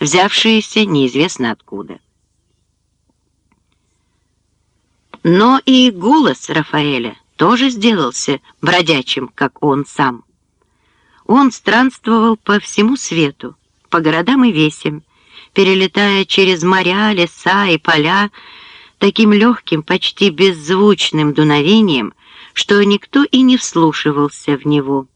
взявшиеся неизвестно откуда. Но и голос Рафаэля тоже сделался бродячим, как он сам. Он странствовал по всему свету, по городам и весям, перелетая через моря, леса и поля, таким легким, почти беззвучным дуновением, что никто и не вслушивался в него,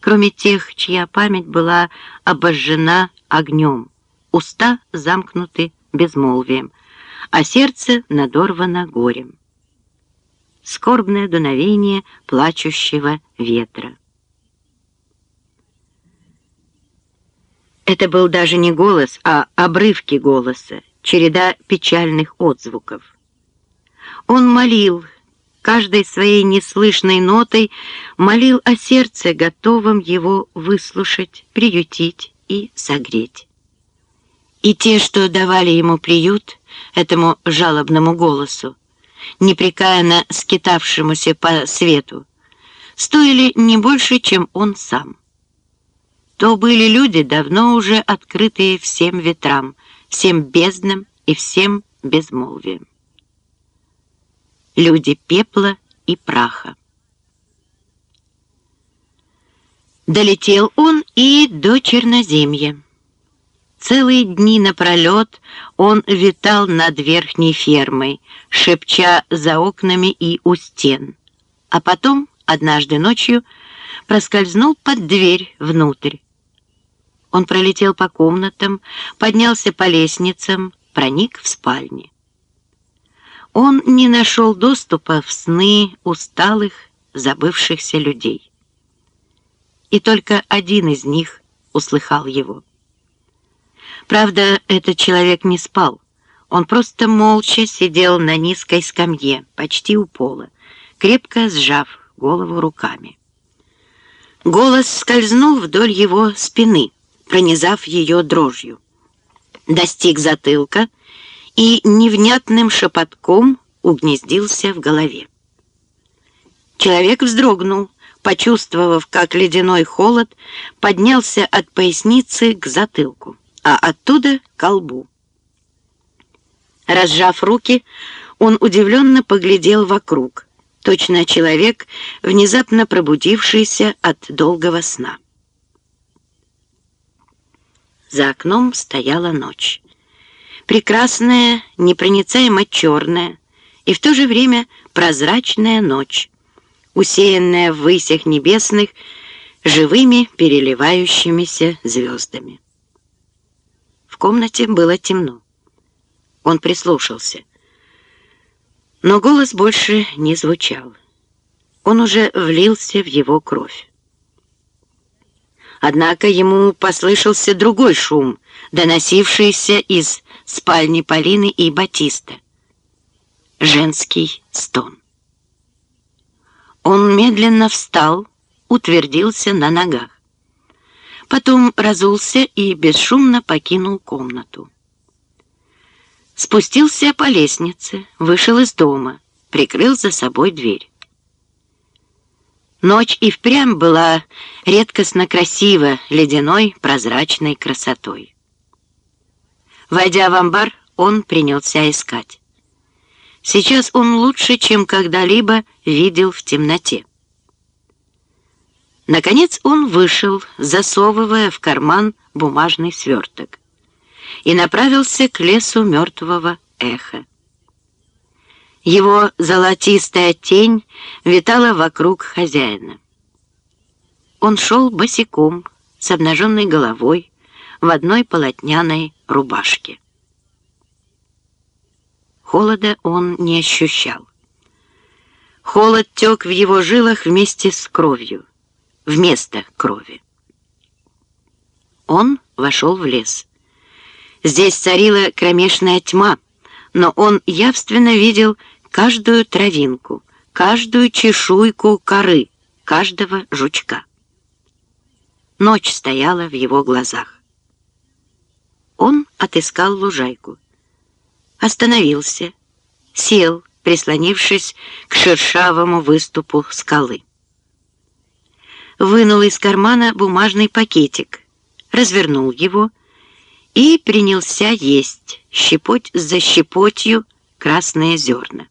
кроме тех, чья память была обожжена огнем, уста замкнуты безмолвием, а сердце надорвано горем. Скорбное дуновение плачущего ветра. Это был даже не голос, а обрывки голоса, череда печальных отзвуков. Он молил, каждой своей неслышной нотой молил о сердце, готовом его выслушать, приютить и согреть. И те, что давали ему приют, этому жалобному голосу, непрекаянно скитавшемуся по свету, стоили не больше, чем он сам то были люди, давно уже открытые всем ветрам, всем безднам и всем безмолвием. Люди пепла и праха. Долетел он и до Черноземья. Целые дни напролет он витал над верхней фермой, шепча за окнами и у стен. А потом, однажды ночью, проскользнул под дверь внутрь. Он пролетел по комнатам, поднялся по лестницам, проник в спальни. Он не нашел доступа в сны усталых, забывшихся людей. И только один из них услыхал его. Правда, этот человек не спал. Он просто молча сидел на низкой скамье, почти у пола, крепко сжав голову руками. Голос скользнул вдоль его спины — пронизав ее дрожью. Достиг затылка и невнятным шепотком угнездился в голове. Человек вздрогнул, почувствовав, как ледяной холод поднялся от поясницы к затылку, а оттуда — к лбу. Разжав руки, он удивленно поглядел вокруг, точно человек, внезапно пробудившийся от долгого сна. За окном стояла ночь. Прекрасная, непроницаемо черная и в то же время прозрачная ночь, усеянная в высях небесных живыми переливающимися звездами. В комнате было темно. Он прислушался. Но голос больше не звучал. Он уже влился в его кровь. Однако ему послышался другой шум, доносившийся из спальни Полины и Батиста. Женский стон. Он медленно встал, утвердился на ногах. Потом разулся и бесшумно покинул комнату. Спустился по лестнице, вышел из дома, прикрыл за собой дверь. Ночь и впрямь была редкостно красива ледяной прозрачной красотой. Войдя в амбар, он принялся искать. Сейчас он лучше, чем когда-либо видел в темноте. Наконец он вышел, засовывая в карман бумажный сверток, и направился к лесу мертвого эха. Его золотистая тень витала вокруг хозяина. Он шел босиком, с обнаженной головой, в одной полотняной рубашке. Холода он не ощущал. Холод тек в его жилах вместе с кровью, вместо крови. Он вошел в лес. Здесь царила кромешная тьма, но он явственно видел каждую травинку, каждую чешуйку коры, каждого жучка. Ночь стояла в его глазах. Он отыскал лужайку. Остановился, сел, прислонившись к шершавому выступу скалы. Вынул из кармана бумажный пакетик, развернул его и принялся есть, щепоть за щепотью, красные зерна.